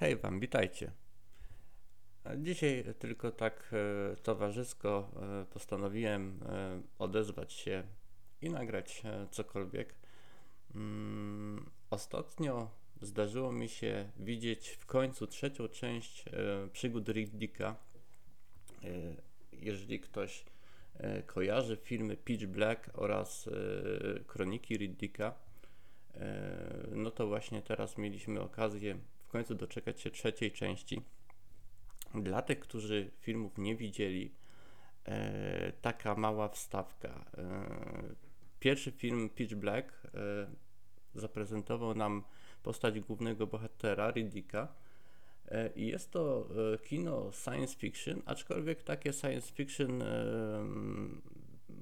Hej Wam, witajcie. Dzisiaj tylko tak e, towarzysko e, postanowiłem e, odezwać się i nagrać cokolwiek. Mm, ostatnio zdarzyło mi się widzieć w końcu trzecią część przygód Riddicka. Jeżeli ktoś kojarzy filmy Pitch Black oraz Kroniki Riddicka, no to właśnie teraz mieliśmy okazję w końcu doczekać się trzeciej części. Dla tych, którzy filmów nie widzieli, e, taka mała wstawka. E, pierwszy film Pitch Black e, zaprezentował nam postać głównego bohatera, Riddicka. E, I jest to e, kino science fiction, aczkolwiek takie science fiction e,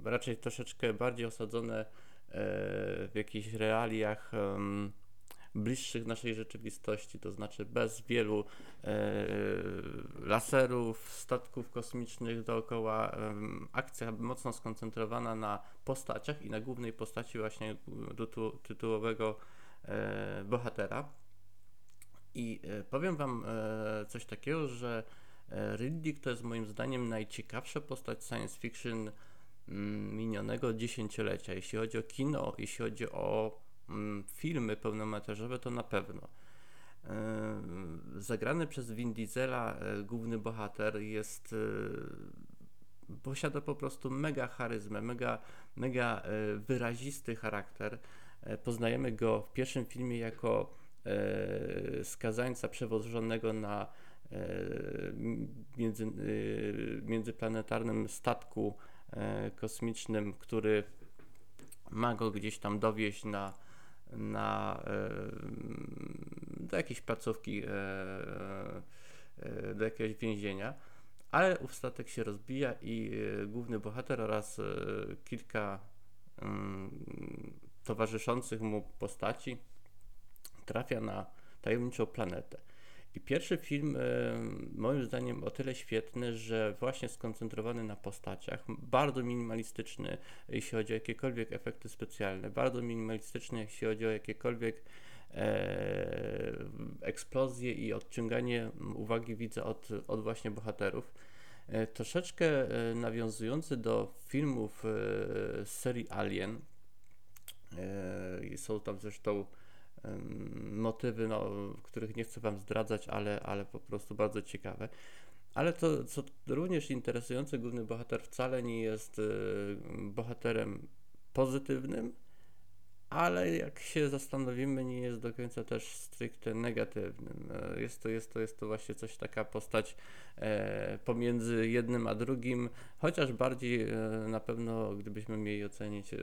raczej troszeczkę bardziej osadzone w jakichś realiach bliższych naszej rzeczywistości, to znaczy bez wielu e, laserów, statków kosmicznych dookoła. E, akcja mocno skoncentrowana na postaciach i na głównej postaci właśnie tytu tytułowego e, bohatera. I e, powiem Wam e, coś takiego, że e, Riddick to jest moim zdaniem najciekawsza postać science fiction mm, minionego dziesięciolecia. Jeśli chodzi o kino, jeśli chodzi o filmy pełnometrażowe, to na pewno. E, zagrany przez Vin Diesela e, główny bohater jest e, posiada po prostu mega charyzmę, mega, mega wyrazisty charakter. Poznajemy go w pierwszym filmie jako skazańca przewożonego na między, międzyplanetarnym statku kosmicznym, który ma go gdzieś tam dowieść na na, e, do jakiejś placówki, e, e, do jakiegoś więzienia, ale ów statek się rozbija i główny bohater oraz kilka towarzyszących mu postaci trafia na tajemniczą planetę. I pierwszy film, e, moim zdaniem, o tyle świetny, że właśnie skoncentrowany na postaciach, bardzo minimalistyczny, jeśli chodzi o jakiekolwiek efekty specjalne, bardzo minimalistyczny, jeśli chodzi o jakiekolwiek e, eksplozje i odciąganie uwagi widza od, od właśnie bohaterów. E, troszeczkę nawiązujący do filmów z serii Alien. Są tam zresztą motywy, no, których nie chcę Wam zdradzać, ale, ale po prostu bardzo ciekawe. Ale to, co również interesujące, główny bohater wcale nie jest y, bohaterem pozytywnym, ale jak się zastanowimy, nie jest do końca też stricte negatywnym. E, jest to, jest to, jest to właśnie coś taka postać e, pomiędzy jednym a drugim, chociaż bardziej e, na pewno, gdybyśmy mieli ocenić, e,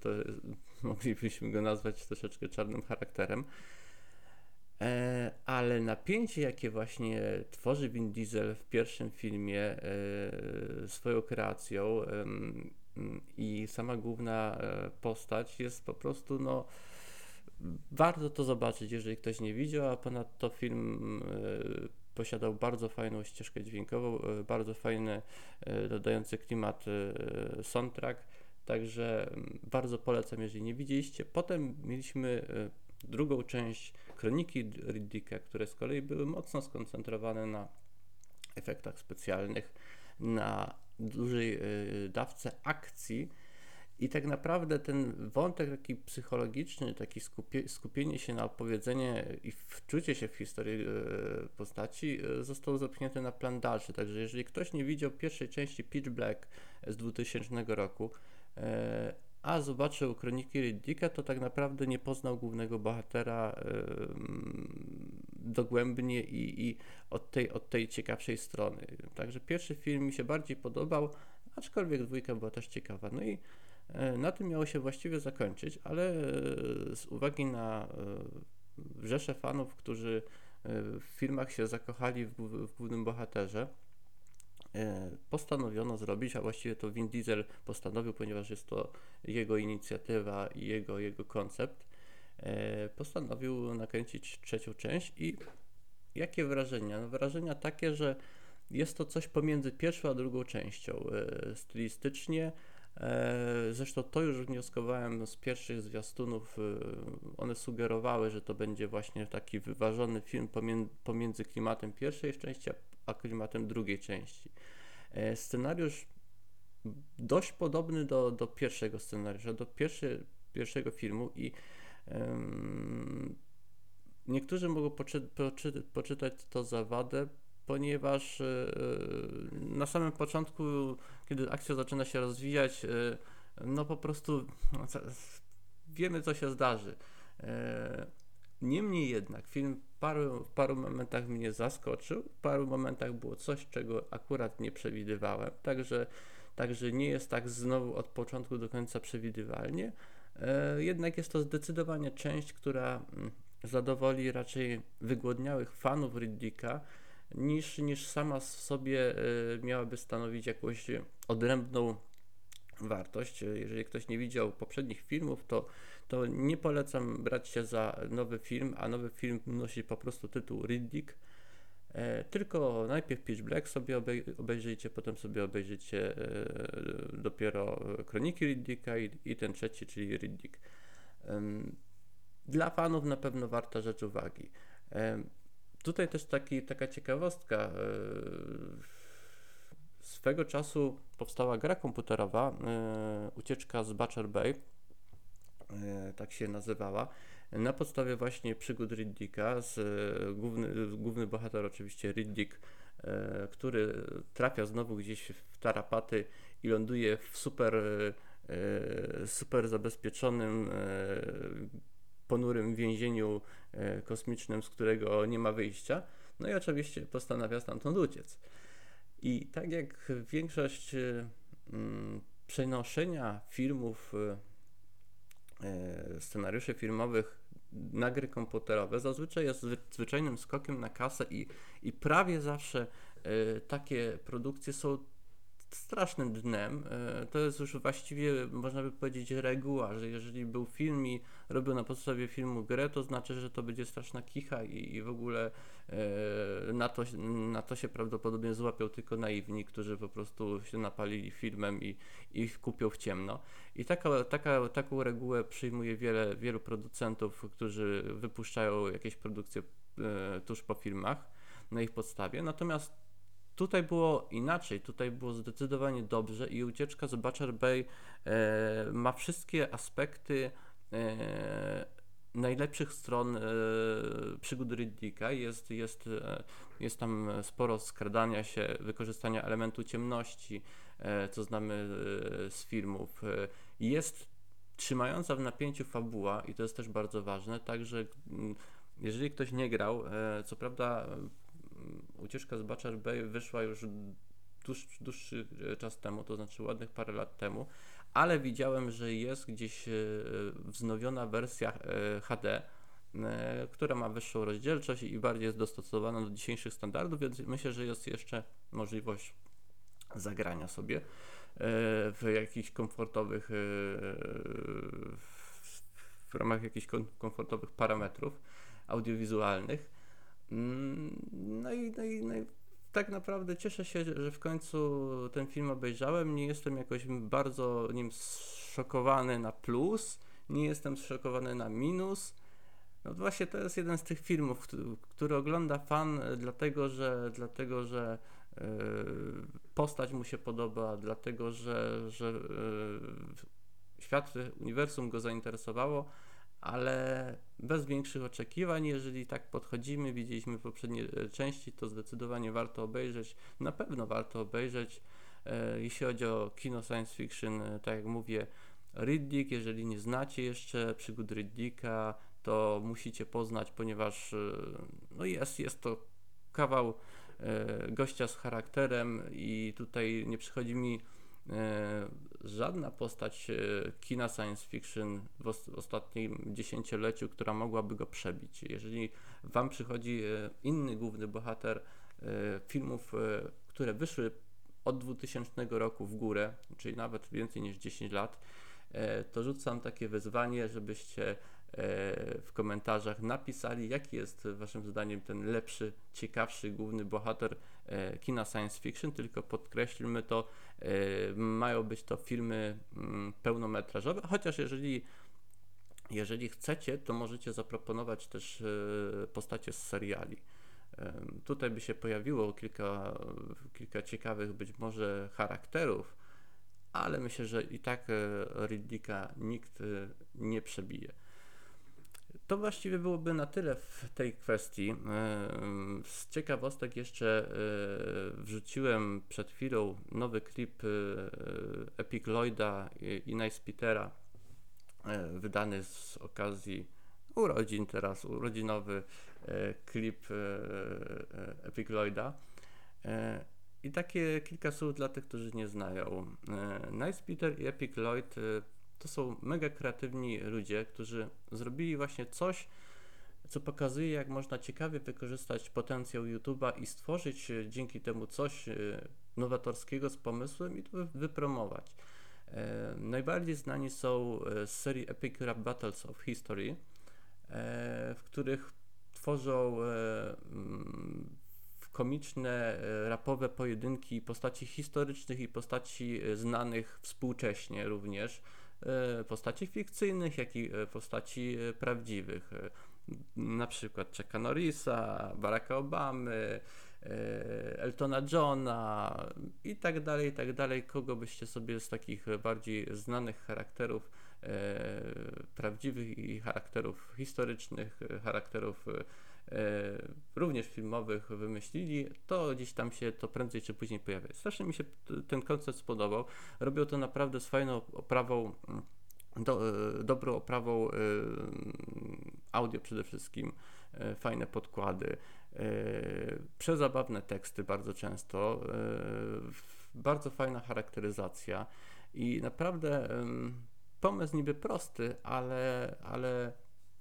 to moglibyśmy go nazwać troszeczkę czarnym charakterem. E, ale napięcie, jakie właśnie tworzy Vin Diesel w pierwszym filmie e, swoją kreacją, i sama główna e, postać jest po prostu no warto to zobaczyć, jeżeli ktoś nie widział, a ponadto film e, posiadał bardzo fajną ścieżkę dźwiękową, e, bardzo fajny, dodający klimat soundtrack, także bardzo polecam, jeżeli nie widzieliście. Potem mieliśmy drugą część Kroniki Riddicka, które z kolei były mocno skoncentrowane na efektach specjalnych, na dużej y, dawce akcji. I tak naprawdę ten wątek taki psychologiczny, taki skupie, skupienie się na opowiedzenie i wczucie się w historię y, postaci y, został zepchnięty na plan dalszy. Także jeżeli ktoś nie widział pierwszej części Pitch Black z 2000 roku, a zobaczył kroniki Riddicka, to tak naprawdę nie poznał głównego bohatera dogłębnie i, i od, tej, od tej ciekawszej strony. Także pierwszy film mi się bardziej podobał, aczkolwiek dwójka była też ciekawa. No i e, na tym miało się właściwie zakończyć, ale e, z uwagi na e, rzesze fanów, którzy w filmach się zakochali w, w głównym bohaterze, postanowiono zrobić, a właściwie to Vin Diesel postanowił, ponieważ jest to jego inicjatywa i jego, jego koncept, postanowił nakręcić trzecią część i jakie wrażenia? No wrażenia takie, że jest to coś pomiędzy pierwszą a drugą częścią. E, stylistycznie, Zresztą to już wnioskowałem z pierwszych zwiastunów. One sugerowały, że to będzie właśnie taki wyważony film pomiędzy klimatem pierwszej części a klimatem drugiej części. Scenariusz dość podobny do, do pierwszego scenariusza, do pierwszy, pierwszego filmu i niektórzy mogą poczy, poczy, poczytać to za wadę, ponieważ yy, na samym początku, kiedy akcja zaczyna się rozwijać, yy, no po prostu no, wiemy, co się zdarzy. Niemniej jednak film paru, w paru momentach mnie zaskoczył, w paru momentach było coś, czego akurat nie przewidywałem, także Także nie jest tak znowu od początku do końca przewidywalnie. E, jednak jest to zdecydowanie część, która mm, zadowoli raczej wygłodniałych fanów Riddicka, niż, niż sama w sobie e, miałaby stanowić jakąś odrębną wartość. Jeżeli ktoś nie widział poprzednich filmów, to, to nie polecam brać się za nowy film, a nowy film nosi po prostu tytuł Riddick E, tylko najpierw Pitch Black sobie obej obejrzyjcie, potem sobie obejrzycie e, dopiero Kroniki Riddicka i, i, ten trzeci, czyli Riddick. Dla fanów na pewno warta rzecz uwagi. Tutaj też taki, taka ciekawostka. E, swego czasu powstała gra komputerowa, ucieczka z Butcher Bay, tak się nazywała na podstawie właśnie przygód Riddicka, z, e, główny, główny bohater oczywiście Riddick, e, który trafia znowu gdzieś w tarapaty i ląduje w super, e, super zabezpieczonym, ponurym więzieniu kosmicznym, z którego nie ma wyjścia. No i oczywiście postanawia stamtąd uciec. I tak jak większość mm, przenoszenia filmów, scenariuszy filmowych na gry komputerowe zazwyczaj jest zwyczajnym skokiem na kasę i, i prawie zawsze y, takie produkcje są strasznym dnem. Y, to jest już właściwie, można by powiedzieć, reguła, że jeżeli był film i robił na podstawie filmu grę, to znaczy, że to będzie straszna kicha i, i w ogóle y, na, to, na to się prawdopodobnie złapią tylko naiwni, którzy po prostu się napalili filmem i, i kupią w ciemno. I taka, taka, taką regułę przyjmuje wiele, wielu producentów, którzy wypuszczają jakieś produkcje e, tuż po filmach na ich podstawie. Natomiast tutaj było inaczej, tutaj było zdecydowanie dobrze i ucieczka z Butcher Bay e, ma wszystkie aspekty e, najlepszych stron e, przygód Riddicka. Jest, jest, e, jest tam sporo skradania się, wykorzystania elementu ciemności, E, co znamy e, z filmów. Jest trzymająca w napięciu fabuła i to jest też bardzo ważne, także mm, jeżeli ktoś nie grał, co prawda ucieczka z Butcher Bay wyszła już dłuższy, dłuższy czas temu, to znaczy ładnych parę lat temu, ale widziałem, że jest gdzieś wznowiona wersja HD, która ma wyższą rozdzielczość i bardziej jest dostosowana do dzisiejszych standardów, więc myślę, że jest jeszcze możliwość zagrania sobie e, w jakichś komfortowych, e, w ramach jakichś komfortowych parametrów audiowizualnych. Mm, no i, no i, no i tak naprawdę cieszę się, że w końcu ten film obejrzałem. Nie jestem jakoś bardzo nim zszokowany na plus, nie jestem zszokowany na minus. No właśnie to jest jeden z tych filmów, który, ogląda fan, dlatego że, dlatego, że E, postać mu się podoba, dlatego że, że e, świat, uniwersum go zainteresowało, ale bez większych oczekiwań. Jeżeli tak podchodzimy, widzieliśmy poprzednie e, części, to zdecydowanie warto obejrzeć. Na pewno warto obejrzeć. Jeśli chodzi o kino science fiction, tak jak mówię, Riddick, jeżeli nie znacie jeszcze przygód Riddicka, to musicie poznać, ponieważ no jest, jest to kawał E, gościa z charakterem i tutaj nie przychodzi mi e, żadna postać e, kina science fiction w ostatnim dziesięcioleciu, która mogłaby go przebić. Jeżeli Wam przychodzi inny główny bohater filmów, które wyszły od 2000 roku w górę, czyli nawet więcej niż 10 lat, to rzucam takie wyzwanie, żebyście w komentarzach napisali, jaki jest Waszym zdaniem ten lepszy, ciekawszy główny bohater kina science fiction, tylko podkreślmy to, mają być to filmy mm, pełnometrażowe, chociaż jeżeli jeżeli chcecie, to możecie zaproponować też postacie z seriali. Tutaj by się pojawiło kilka, kilka ciekawych być może charakterów, ale myślę, że i tak e, Riddicka nikt e, nie przebije. To właściwie byłoby na tyle w tej kwestii. Z ciekawostek jeszcze e, wrzuciłem przed chwilą nowy klip Epic Lloyda i Nice Petera, wydany z okazji urodzin teraz, urodzinowy klip Epic Lloyda. I takie kilka słów dla tych, którzy nie znają. E, nice Peter i Epic Lloyd e, to są mega kreatywni ludzie, którzy zrobili właśnie coś, co pokazuje, jak można ciekawie wykorzystać potencjał YouTube'a i stworzyć e, dzięki temu coś nowatorskiego z pomysłem i to wypromować. Najbardziej znani są z serii Epic Rap Battles of History, w których tworzą komiczne, e, rapowe pojedynki postaci historycznych i postaci e, znanych współcześnie również, e, postaci fikcyjnych, jak i postaci prawdziwych. Na przykład Chucka Norrisa, Baracka Obamy, Eltona Johna i tak dalej, i tak dalej. Kogo byście sobie z takich bardziej znanych charakterów prawdziwych i charakterów historycznych, charakterów E, również filmowych wymyślili, to gdzieś tam się to prędzej czy później pojawia. Strasznie mi się ten koncept spodobał. Robią to naprawdę z fajną oprawą, mm, do, e, dobrą oprawą e, audio przede wszystkim, fajne podkłady, przezabawne teksty bardzo często, bardzo fajna charakteryzacja i naprawdę pomysł niby prosty, ale, ale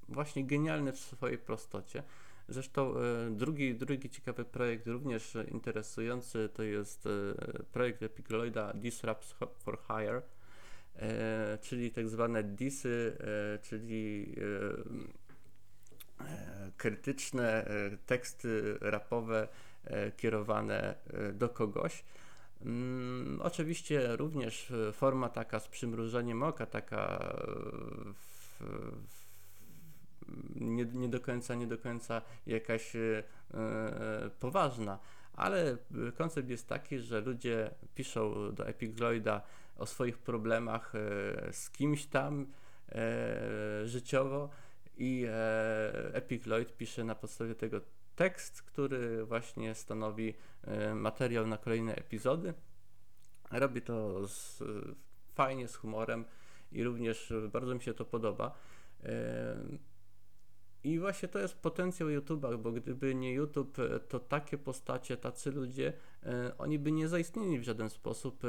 właśnie genialny w swojej prostocie. Zresztą e, drugi, drugi ciekawy projekt, również interesujący, to jest e, projekt Epic Lloyda Disrupts for Hire, e, czyli tak zwane DISy, czyli krytyczne teksty rapowe kierowane do kogoś. Mm, oczywiście również forma taka z przymrużeniem oka, taka w, w nie, nie do końca, nie do końca jakaś e, poważna, ale koncept jest taki, że ludzie piszą do Epic Lloyda o swoich problemach e, z kimś tam e, życiowo i e, Epic Lloyd pisze na podstawie tego tekst, który właśnie stanowi e, materiał na kolejne epizody. Robi to z, fajnie, z humorem i również bardzo mi się to podoba. I właśnie to jest potencjał YouTube'a, bo gdyby nie YouTube, e, to takie postacie, tacy ludzie, e, oni by nie zaistnieli w żaden sposób e,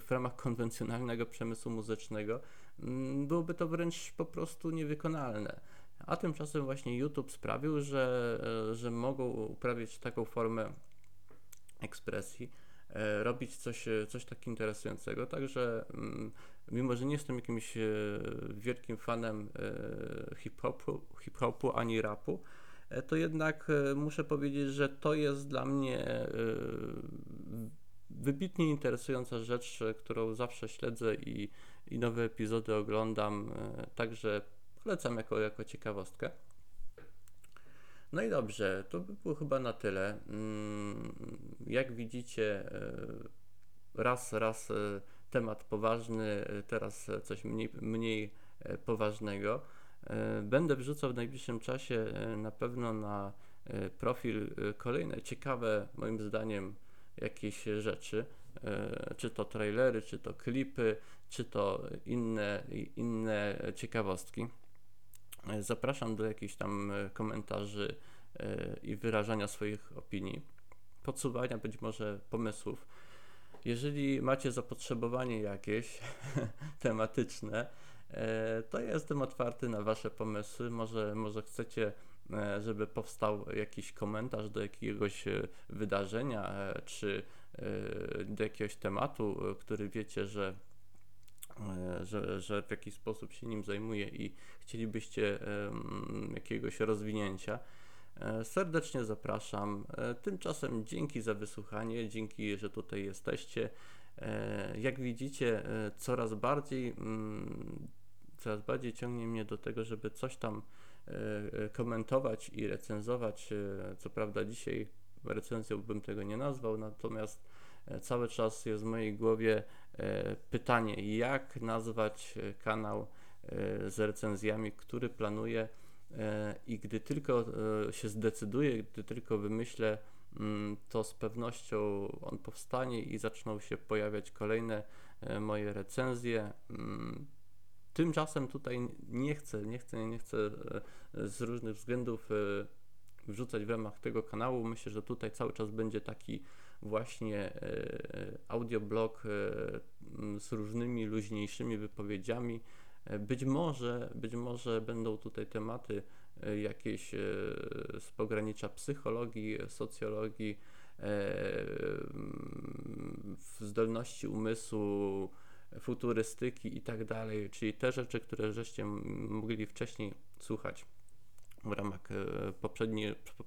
w ramach konwencjonalnego przemysłu muzycznego. Mm, byłoby to wręcz po prostu niewykonalne. A tymczasem właśnie YouTube sprawił, że, że mogą uprawiać taką formę ekspresji, robić coś, coś tak interesującego. Także mm, mimo że nie jestem jakimś e, wielkim fanem e, hip-hopu, hip-hopu ani rapu, e, to jednak muszę powiedzieć, że to jest dla mnie wybitnie interesująca rzecz, którą zawsze śledzę i, i nowe epizody oglądam, także polecam jako, jako ciekawostkę. No i dobrze, to by było chyba na tyle. Mm, jak widzicie, raz, raz temat poważny, e, teraz coś mniej, mniej e, poważnego. E, będę wrzucał w najbliższym czasie na pewno na profil kolejne ciekawe, moim zdaniem, jakieś rzeczy, czy to trailery, czy to klipy, czy to inne, inne ciekawostki. Zapraszam do jakichś tam komentarzy i wyrażania swoich opinii, podsuwania być może pomysłów jeżeli macie zapotrzebowanie jakieś tematyczne, e, to ja jestem otwarty na Wasze pomysły. Może, może chcecie, e, żeby powstał jakiś komentarz do jakiegoś e, wydarzenia, czy do jakiegoś tematu, który wiecie, że e, że, że w jakiś sposób się nim zajmuję i chcielibyście jakiegoś rozwinięcia, e, serdecznie zapraszam. Tymczasem dzięki za wysłuchanie, dzięki, że tutaj jesteście. Jak widzicie, coraz bardziej mm, coraz bardziej ciągnie mnie do tego, żeby coś tam komentować i recenzować. Co prawda dzisiaj recenzją bym tego nie nazwał, natomiast e, cały czas jest w mojej głowie e, pytanie, jak nazwać e, kanał z recenzjami, który planuję i gdy tylko się zdecyduję, gdy tylko wymyślę, mm, to z pewnością on powstanie i zaczną się pojawiać kolejne moje recenzje. Mm, tymczasem tutaj nie chcę, nie chcę, nie chcę z różnych względów wrzucać w ramach tego kanału. Myślę, że tutaj cały czas będzie taki właśnie e, audioblog e, z różnymi luźniejszymi wypowiedziami. E, być może, być może będą tutaj tematy jakieś z pogranicza psychologii, socjologii, zdolności umysłu, futurystyki i tak dalej, czyli te rzeczy, które żeście mogli wcześniej słuchać w ramach e,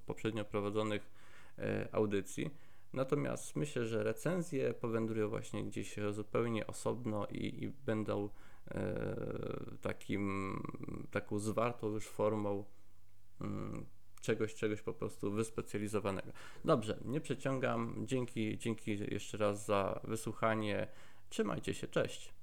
poprzednio, prowadzonych e, audycji. Natomiast myślę, że recenzje powędrują właśnie gdzieś zupełnie osobno i, i będą e, takim, taką zwartą już formą mm, czegoś, czegoś po prostu wyspecjalizowanego. Dobrze, nie przeciągam. Dzięki, dzięki jeszcze raz za wysłuchanie. Trzymajcie się, cześć.